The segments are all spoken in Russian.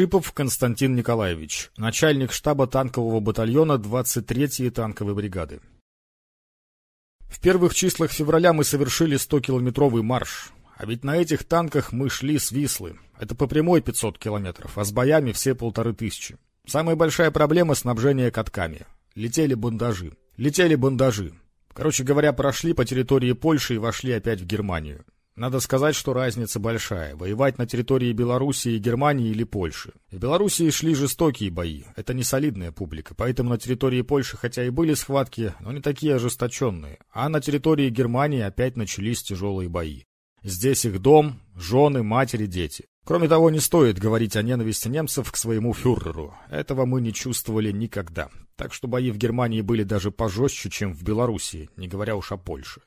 Шипов Константин Николаевич, начальник штаба танкового батальона 23-й танковой бригады. В первых числах февраля мы совершили 100-километровый марш. А ведь на этих танках мы шли с Вислы. Это по прямой 500 километров, а с боями все полторы тысячи. Самая большая проблема — снабжение катками. Летели бандажи. Летели бандажи. Короче говоря, прошли по территории Польши и вошли опять в Германию. Надо сказать, что разница большая. Воевать на территории Белоруссии, Германии или Польши. В Белоруссии шли жестокие бои. Это не солидная публика. Поэтому на территории Польши хотя и были схватки, но не такие ожесточенные. А на территории Германии опять начались тяжелые бои. Здесь их дом, жены, матери, дети. Кроме того, не стоит говорить о ненависти немцев к своему фюреру. Этого мы не чувствовали никогда. Так что бои в Германии были даже пожестче, чем в Белоруссии, не говоря уж о Польше.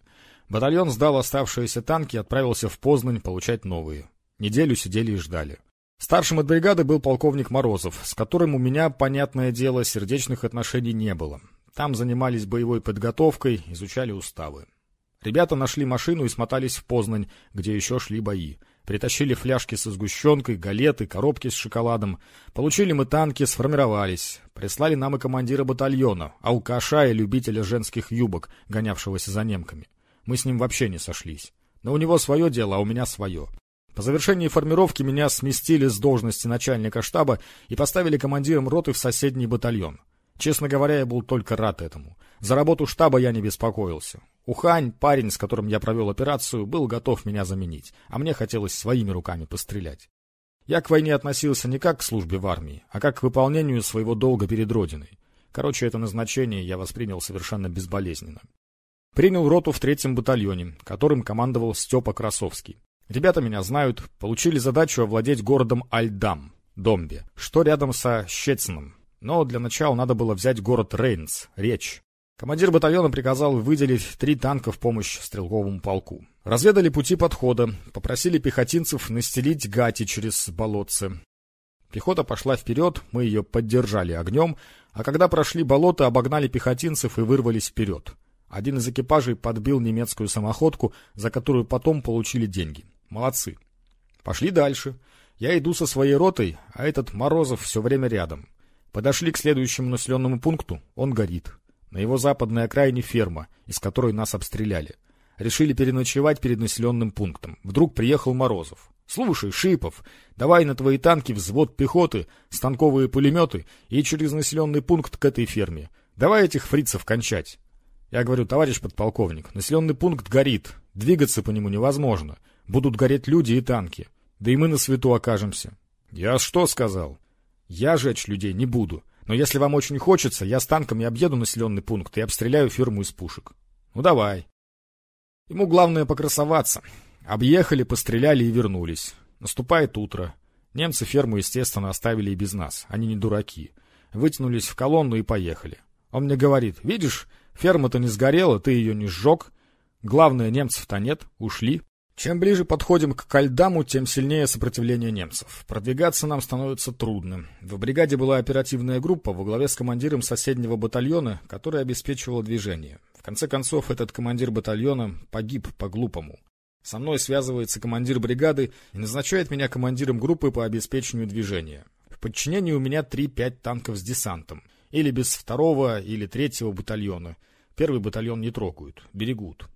Батальон сдал оставшиеся танки и отправился в Познань получать новые. Неделю сидели и ждали. Старшим от бригады был полковник Морозов, с которым у меня, понятное дело, сердечных отношений не было. Там занимались боевой подготовкой, изучали уставы. Ребята нашли машину и смотались в Познань, где еще шли бои. Притащили фляжки со сгущенкой, галеты, коробки с шоколадом. Получили мы танки, сформировались. Прислали нам и командира батальона, алкаша и любителя женских юбок, гонявшегося за немками. Мы с ним вообще не сошлись. Но у него свое дело, а у меня свое. По завершении формировки меня сместили с должности начальника штаба и поставили командиром роты в соседний батальон. Честно говоря, я был только рад этому. За работу штаба я не беспокоился. Ухань, парень, с которым я провел операцию, был готов меня заменить, а мне хотелось своими руками пострелять. Я к войне относился не как к службе в армии, а как к выполнению своего долга перед Родиной. Короче, это назначение я воспринял совершенно безболезненно. Принял роту в третьем батальоне, которым командовал Степа Красовский. Ребята меня знают, получили задачу овладеть городом Альдам, Домбе, что рядом со Щецином. Но для начала надо было взять город Рейнс, Речь. Командир батальона приказал выделить три танка в помощь стрелковому полку. Разведали пути подхода, попросили пехотинцев настелить гати через болотце. Пехота пошла вперед, мы ее поддержали огнем, а когда прошли болото, обогнали пехотинцев и вырвались вперед. Один из экипажей подбил немецкую самоходку, за которую потом получили деньги. Молодцы. Пошли дальше. Я иду со своей ротой, а этот Морозов все время рядом. Подошли к следующему населенному пункту, он горит. На его западной окраине ферма, из которой нас обстреляли. Решили переночевать перед населенным пунктом. Вдруг приехал Морозов. «Слушай, Шипов, давай на твои танки взвод пехоты, станковые пулеметы и через населенный пункт к этой ферме. Давай этих фрицев кончать». Я говорю, товарищ подполковник, населенный пункт горит, двигаться по нему невозможно. Будут гореть люди и танки. Да и мы на свету окажемся. Я что сказал? Я жечь людей не буду. Но если вам очень хочется, я с танками объеду населенный пункт и обстреляю фирму из пушек. Ну давай. Ему главное покрасоваться. Объехали, постреляли и вернулись. Наступает утро. Немцы ферму, естественно, оставили и без нас. Они не дураки. Вытянулись в колонну и поехали. Он мне говорит, видишь, ферма-то не сгорела, ты ее не сжег. Главное, немцев-то нет, ушли. Чем ближе подходим к Кальдаму, тем сильнее сопротивление немцев. Продвигаться нам становится трудно. В бригаде была оперативная группа во главе с командиром соседнего батальона, который обеспечивал движение. В конце концов, этот командир батальона погиб по-глупому. Со мной связывается командир бригады и назначает меня командиром группы по обеспечению движения. В подчинении у меня 3-5 танков с десантом. Или без второго или третьего батальона. Первый батальон не трогают, берегут.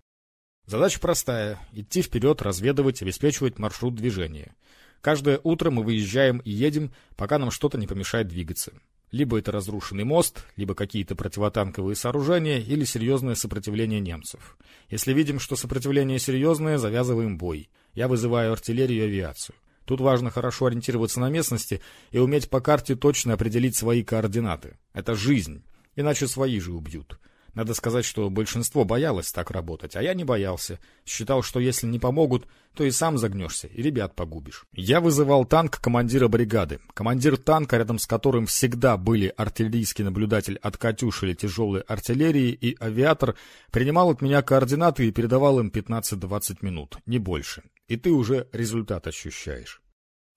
Задача простая — идти вперед, разведывать, обеспечивать маршрут движения. Каждое утро мы выезжаем и едем, пока нам что-то не помешает двигаться. Либо это разрушенный мост, либо какие-то противотанковые сооружения, или серьезное сопротивление немцев. Если видим, что сопротивление серьезное, завязываем бой. Я вызываю артиллерию и авиацию. Тут важно хорошо ориентироваться на местности и уметь по карте точно определить свои координаты. Это жизнь, иначе свои же убьют. Надо сказать, что большинство боялось так работать, а я не боялся. Считал, что если не помогут, то и сам загнешься, и ребят погубишь. Я вызывал танк командира бригады. Командир танка, рядом с которым всегда были артиллерийский наблюдатель от «Катюш» или тяжелой артиллерии и авиатор, принимал от меня координаты и передавал им 15-20 минут, не больше. И ты уже результат ощущаешь.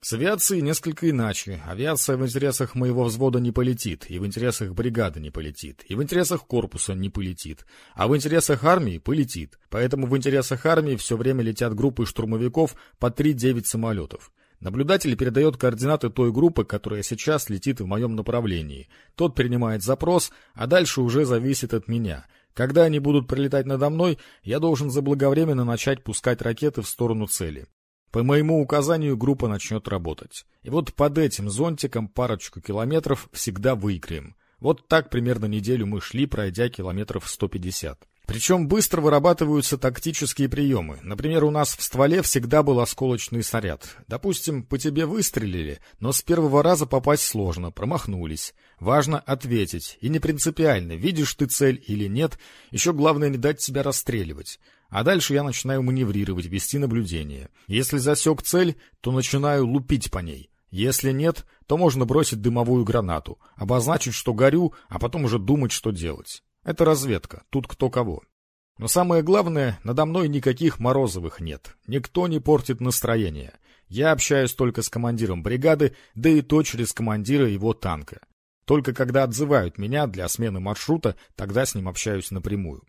С авиацией несколько иначе. Авиация в интересах моего взвода не полетит, и в интересах бригады не полетит, и в интересах корпуса не полетит, а в интересах армии полетит. Поэтому в интересах армии все время летят группы штурмовиков по 3-9 самолетов. Наблюдатель передает координаты той группы, которая сейчас летит в моем направлении. Тот принимает запрос, а дальше уже зависит от меня. Когда они будут прилетать надо мной, я должен заблаговременно начать пускать ракеты в сторону цели. По моему указанию группа начнет работать. И вот под этим зонтиком парочку километров всегда выиграем. Вот так примерно неделю мы шли, пройдя километров 150. Причем быстро вырабатываются тактические приемы. Например, у нас в стволе всегда был осколочный снаряд. Допустим, по тебе выстрелили, но с первого раза попасть сложно, промахнулись. Важно ответить. И не принципиально, видишь ты цель или нет, еще главное не дать себя расстреливать. А дальше я начинаю маневрировать, вести наблюдение. Если засек цель, то начинаю лупить по ней. Если нет, то можно бросить дымовую гранату, обозначить, что горю, а потом уже думать, что делать. Это разведка, тут кто кого. Но самое главное, надо мной никаких Морозовых нет. Никто не портит настроение. Я общаюсь только с командиром бригады, да и то через командира его танка. Только когда отзывают меня для смены маршрута, тогда с ним общаюсь напрямую.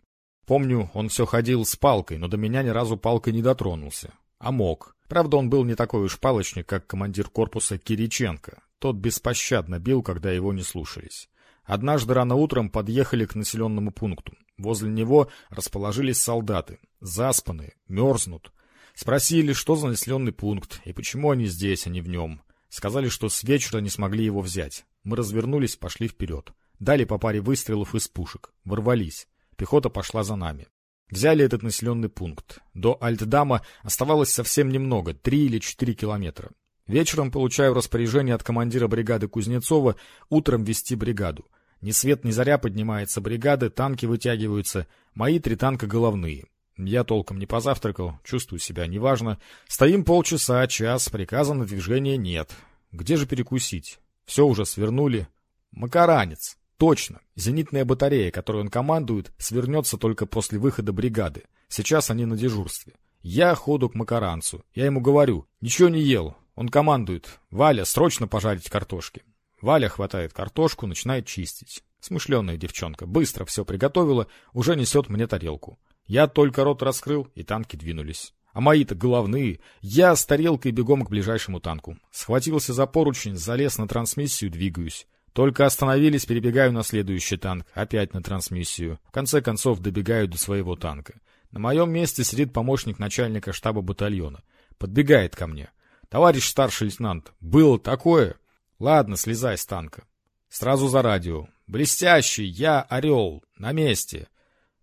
Помню, он все ходил с палкой, но до меня ни разу палкой не дотронулся. А мог. Правда, он был не такой уж палочник, как командир корпуса Кириченко. Тот беспощадно бил, когда его не слушались. Однажды рано утром подъехали к населенному пункту. Возле него расположились солдаты. Заспанные, мерзнут. Спросили, что за населенный пункт и почему они здесь, а не в нем. Сказали, что с вечера не смогли его взять. Мы развернулись, пошли вперед. Дали по паре выстрелов из пушек. Ворвались. Пехота пошла за нами. Взяли этот населенный пункт. До Альтдама оставалось совсем немного, три или четыре километра. Вечером получаю распоряжение от командира бригады Кузнецова утром вести бригаду. Ни свет ни заря поднимается бригады, танки вытягиваются. Мои три танка головные. Я толком не позавтракал, чувствую себя неважно. Стоим полчаса, час, приказа на движение нет. Где же перекусить? Все уже свернули. Макаранец. Точно. Зенитная батарея, которой он командует, свернется только после выхода бригады. Сейчас они на дежурстве. Я ходу к макаранцу. Я ему говорю, ничего не ел, он командует. «Валя, срочно пожарить картошки». Валя хватает картошку, начинает чистить. Смышленая девчонка. Быстро все приготовила, уже несет мне тарелку. Я только рот раскрыл, и танки двинулись. А мои-то головные. Я с тарелкой бегом к ближайшему танку. Схватился за поручень, залез на трансмиссию, двигаюсь. Только остановились, перебегаю на следующий танк, опять на трансмиссию. В конце концов добегаю до своего танка. На моем месте сидит помощник начальника штаба батальона. Подбегает ко мне. Товарищ старший лейтенант, было такое. Ладно, слезай с танка. Сразу за радио. Блестящий, я орел, на месте.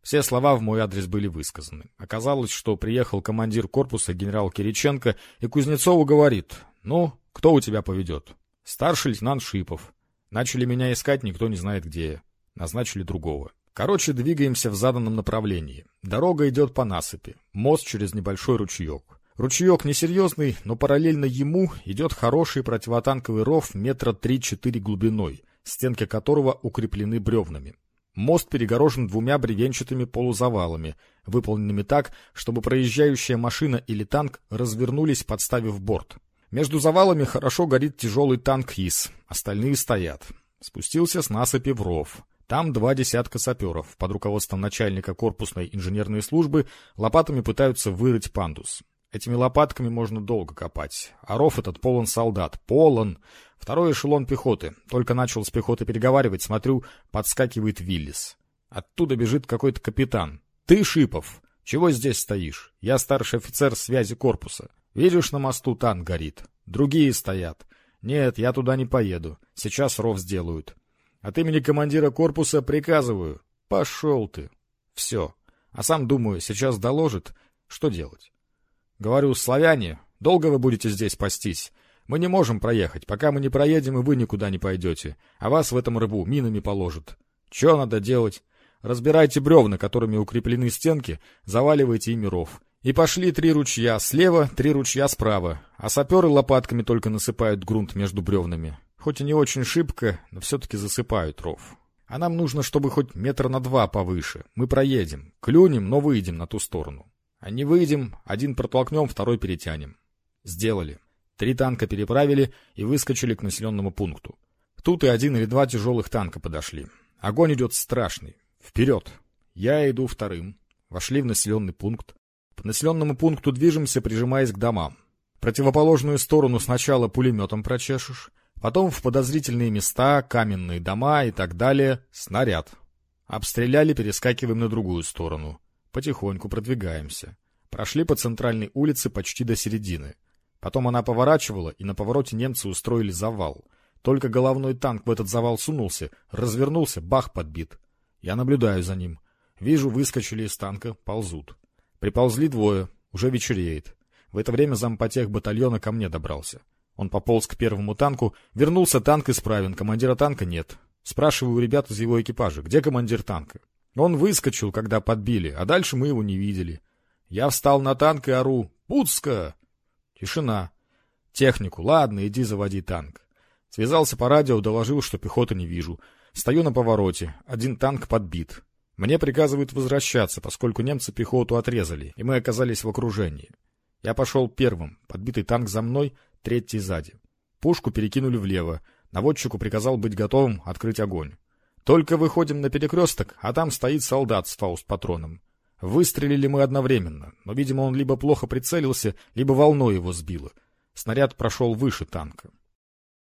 Все слова в мой адрес были высказаны. Оказалось, что приехал командир корпуса генерал Кириченко, и Кузнецову говорит, ну, кто у тебя поведет? Старший лейтенант Шипов. Начали меня искать, никто не знает где. Назначили другого. Короче, двигаемся в заданном направлении. Дорога идет по насыпи. Мост через небольшой ручеек. Ручеек несерьезный, но параллельно ему идет хороший противотанковый ров метра 3-4 глубиной, стенки которого укреплены бревнами. Мост перегорожен двумя бревенчатыми полузавалами, выполненными так, чтобы проезжающая машина или танк развернулись, подставив борт. Между завалами хорошо горит тяжелый танк ИС, остальные стоят. Спустился с насыпи в ров. Там два десятка саперов под руководством начальника корпусной инженерной службы лопатами пытаются вырыть пандус. Этими лопатками можно долго копать. А ров этот полон солдат. Полон! Второй эшелон пехоты. Только начал с пехоты переговаривать, смотрю, подскакивает Виллис. Оттуда бежит какой-то капитан. «Ты, Шипов, чего здесь стоишь? Я старший офицер связи корпуса. Видишь, на мосту танк горит. Другие стоят. Нет, я туда не поеду. Сейчас ров сделают. От имени командира корпуса приказываю. Пошел ты. Все. А сам думаю, сейчас доложит. Что делать? Говорю, славяне, долго вы будете здесь пастись? Мы не можем проехать. Пока мы не проедем, и вы никуда не пойдете. А вас в этом рыбу минами положат. Че надо делать? Разбирайте бревна, которыми укреплены стенки, заваливайте ими ров. И пошли три ручья слева, три ручья справа. А саперы лопатками только насыпают грунт между бревнами. Хоть и не очень шибко, но все-таки засыпают ров. А нам нужно, чтобы хоть метр на два повыше. Мы проедем. Клюнем, но выйдем на ту сторону. А не выйдем, один протолкнем, второй перетянем. Сделали. Три танка переправили и выскочили к населенному пункту. Тут и один или два тяжелых танка подошли. Огонь идет страшный. Вперед! Я иду вторым. Вошли в населенный пункт. По населенному пункту движемся, прижимаясь к домам. Противоположную сторону сначала пулеметом прочешешь, потом в подозрительные места, каменные дома и так далее снаряд. Обстреляли, перескакиваем на другую сторону. Потихоньку продвигаемся. Прошли по центральной улице почти до середины. Потом она поворачивала, и на повороте немцы устроили завал. Только головной танк в этот завал сунулся, развернулся, бах, подбит. Я наблюдаю за ним. Вижу, выскочили из танка, ползут. Приползли двое, уже вечереет. В это время зампотех батальона ко мне добрался. Он пополз к первому танку, вернулся танк исправен, командира танка нет. Спрашиваю у ребят из его экипажа, где командир танка? Он выскочил, когда подбили, а дальше мы его не видели. Я встал на танк и ору «Пуцка!» Тишина. Технику. Ладно, иди заводи танк. Связался по радио, доложил, что пехоты не вижу. Стою на повороте. Один танк подбит. Мне приказывают возвращаться, поскольку немцы пехоту отрезали, и мы оказались в окружении. Я пошел первым, подбитый танк за мной, третий сзади. Пушку перекинули влево. Наводчику приказал быть готовым открыть огонь. Только выходим на перекресток, а там стоит солдат с фауст-патроном. Выстрелили мы одновременно, но, видимо, он либо плохо прицелился, либо волной его сбило. Снаряд прошел выше танка.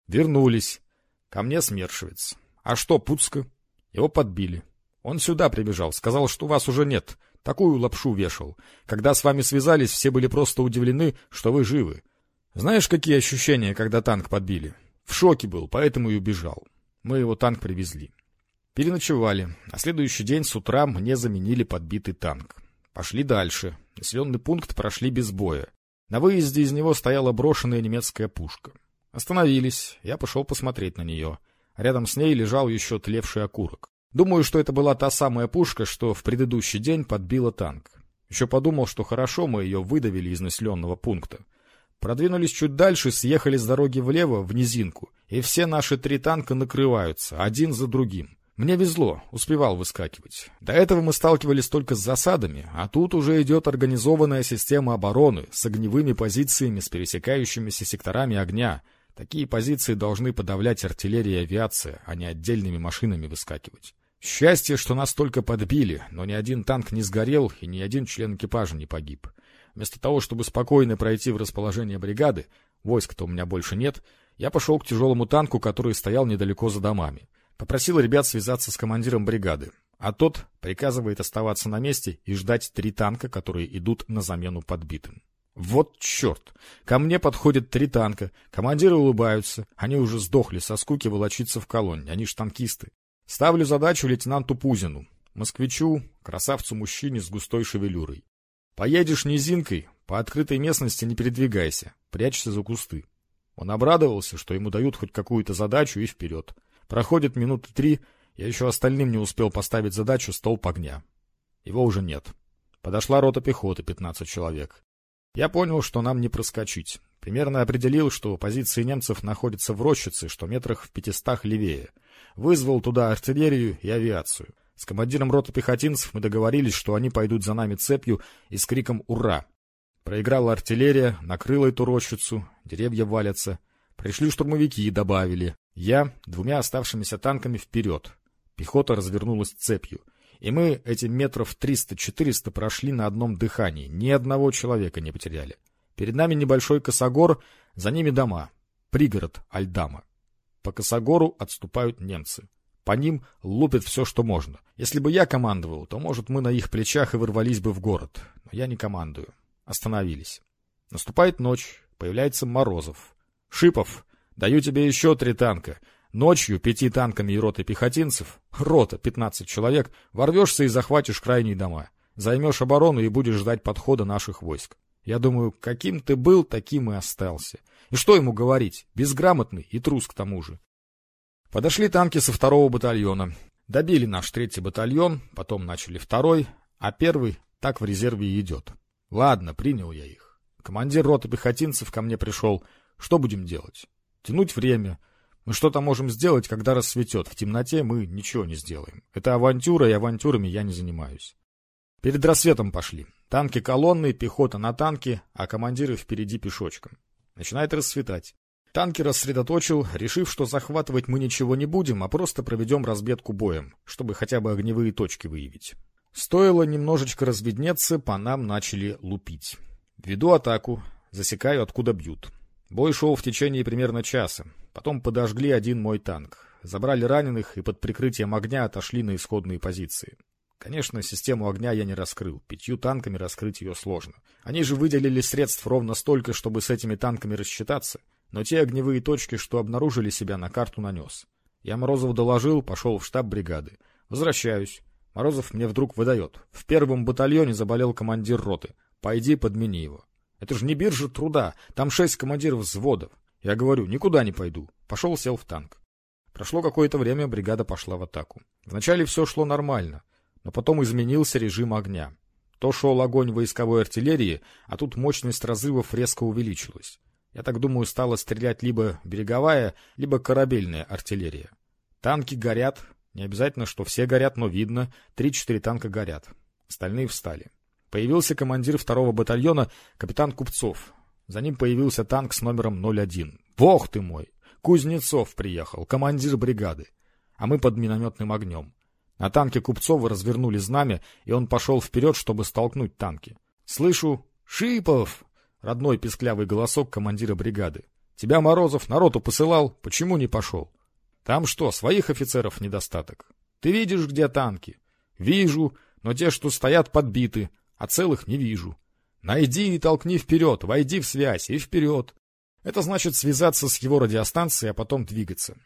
Вернулись. Ко мне смершивец. А что, Пуцка? Его подбили. Он сюда прибежал, сказал, что вас уже нет. Такую лапшу вешал. Когда с вами связались, все были просто удивлены, что вы живы. Знаешь, какие ощущения, когда танк подбили? В шоке был, поэтому и убежал. Мы его танк привезли. Переночевали. На следующий день с утра мне заменили подбитый танк. Пошли дальше. Населенный пункт прошли без боя. На выезде из него стояла брошенная немецкая пушка. Остановились. Я пошел посмотреть на нее. Рядом с ней лежал еще тлевший окурок. Думаю, что это была та самая пушка, что в предыдущий день подбила танк. Еще подумал, что хорошо мы ее выдавили из населенного пункта. Продвинулись чуть дальше, съехали с дороги влево, в низинку, и все наши три танка накрываются, один за другим. Мне везло, успевал выскакивать. До этого мы сталкивались только с засадами, а тут уже идет организованная система обороны с огневыми позициями, с пересекающимися секторами огня. Такие позиции должны подавлять артиллерия и авиация, а не отдельными машинами выскакивать. Счастье, что нас только подбили, но ни один танк не сгорел и ни один член экипажа не погиб. Вместо того, чтобы спокойно пройти в расположение бригады, войск-то у меня больше нет, я пошел к тяжелому танку, который стоял недалеко за домами. Попросил ребят связаться с командиром бригады, а тот приказывает оставаться на месте и ждать три танка, которые идут на замену подбитым. Вот черт! Ко мне подходят три танка, командиры улыбаются, они уже сдохли со скуки волочиться в колонне, они ж танкисты. Ставлю задачу лейтенанту Пузину, москвичу, красавцу-мужчине с густой шевелюрой. Поедешь низинкой, по открытой местности не передвигайся, прячься за кусты. Он обрадовался, что ему дают хоть какую-то задачу и вперед. Проходит минуты три, я еще остальным не успел поставить задачу столб огня. Его уже нет. Подошла рота пехоты, 15 человек. Я понял, что нам не проскочить. Примерно определил, что позиции немцев находятся в рощице, что метрах в пятистах левее. Вызвал туда артиллерию и авиацию. С командиром роты пехотинцев мы договорились, что они пойдут за нами цепью и с криком «Ура!». Проиграла артиллерия, накрыла эту рощицу, деревья валятся. Пришли штурмовики и добавили. Я двумя оставшимися танками вперед. Пехота развернулась цепью. И мы эти метров 300-400 прошли на одном дыхании. Ни одного человека не потеряли. Перед нами небольшой косогор, за ними дома. Пригород Альдама. По косогору отступают немцы. По ним лупят все, что можно. Если бы я командовал, то, может, мы на их плечах и ворвались бы в город. Но я не командую. Остановились. Наступает ночь. Появляется Морозов. «Шипов, Даю тебе еще три танка. Ночью пяти танками и ротой пехотинцев, рота, пятнадцать человек, ворвешься и захватишь крайние дома. Займешь оборону и будешь ждать подхода наших войск. Я думаю, каким ты был, таким и остался. И что ему говорить? Безграмотный и трус к тому же. Подошли танки со второго батальона. Добили наш третий батальон, потом начали второй, а первый так в резерве и идет. Ладно, принял я их. Командир роты пехотинцев ко мне пришел. Что будем делать? Тянуть время. Мы что-то можем сделать, когда рассветет. В темноте мы ничего не сделаем. Это авантюра, и авантюрами я не занимаюсь. Перед рассветом пошли. Танки колонны, пехота на танке, а командиры впереди пешочком. Начинает расцветать. Танки рассредоточил, решив, что захватывать мы ничего не будем, а просто проведем разбедку боем, чтобы хотя бы огневые точки выявить. Стоило немножечко разведнеться, по нам начали лупить. Веду атаку. засекаю, откуда бьют. Бой шел в течение примерно часа. Потом подожгли один мой танк. Забрали раненых и под прикрытием огня отошли на исходные позиции. Конечно, систему огня я не раскрыл. Пятью танками раскрыть ее сложно. Они же выделили средств ровно столько, чтобы с этими танками рассчитаться. Но те огневые точки, что обнаружили себя, на карту нанес. Я Морозов доложил, пошел в штаб бригады. Возвращаюсь. Морозов мне вдруг выдает. В первом батальоне заболел командир роты. Пойди подмени его. Это же не биржа труда. Там шесть командиров взводов. Я говорю, никуда не пойду. Пошел, сел в танк. Прошло какое-то время, бригада пошла в атаку. Вначале все шло нормально, но потом изменился режим огня. То шел огонь войсковой артиллерии, а тут мощность разрывов резко увеличилась. Я так думаю, стала стрелять либо береговая, либо корабельная артиллерия. Танки горят, не обязательно, что все горят, но видно, три-четыре танка горят. Остальные встали. Появился командир второго батальона, капитан Купцов. За ним появился танк с номером 01. Бог ты мой! Кузнецов приехал, командир бригады. А мы под минометным огнем. На танке Купцова развернули знамя, и он пошел вперед, чтобы столкнуть танки. Слышу «Шипов!» — родной песклявый голосок командира бригады. «Тебя Морозов народу посылал, почему не пошел?» «Там что, своих офицеров недостаток? Ты видишь, где танки?» «Вижу, но те, что стоят, подбиты, а целых не вижу. Найди и толкни вперед, войди в связь и вперед. Это значит связаться с его радиостанцией, а потом двигаться.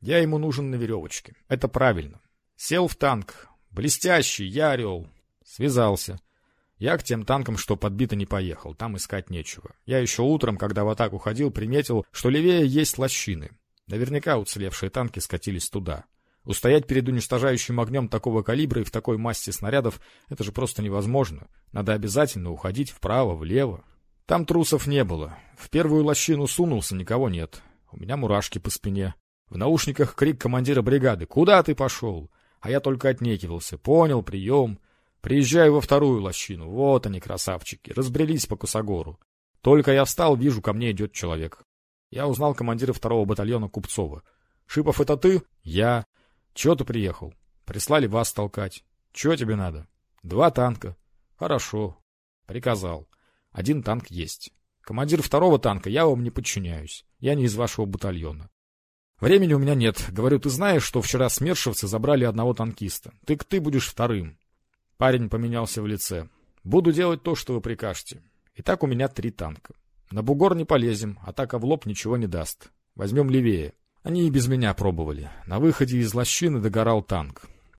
Я ему нужен на веревочке. Это правильно. Сел в танк. Блестящий, я орел. Связался. Я к тем танкам, что подбито, не поехал. Там искать нечего. Я еще утром, когда в атаку ходил, приметил, что левее есть лощины. Наверняка уцелевшие танки скатились туда. Устоять перед уничтожающим огнем такого калибра и в такой массе снарядов — это же просто невозможно. Надо обязательно уходить вправо, влево. Там трусов не было. В первую лощину сунулся, никого нет. У меня мурашки по спине. В наушниках крик командира бригады «Куда ты пошел?» А я только отнекивался. Понял, прием. Приезжаю во вторую лощину. Вот они, красавчики. Разбрелись по Кусогору. Только я встал, вижу, ко мне идет человек. Я узнал командира второго батальона Купцова. «Шипов, это ты?» «Я». Чего ты приехал? Прислали вас толкать. Чего тебе надо? Два танка. Хорошо. Приказал. Один танк есть. Командир второго танка, я вам не подчиняюсь. Я не из вашего батальона. Времени у меня нет. Говорю, ты знаешь, что вчера смершевцы забрали одного танкиста. Ты к ты будешь вторым. Парень поменялся в лице. Буду делать то, что вы прикажете. Итак, у меня три танка. На бугор не полезем, атака в лоб ничего не даст. Возьмем левее. Они и без меня пробовали. На выходе из лощины догорал танк.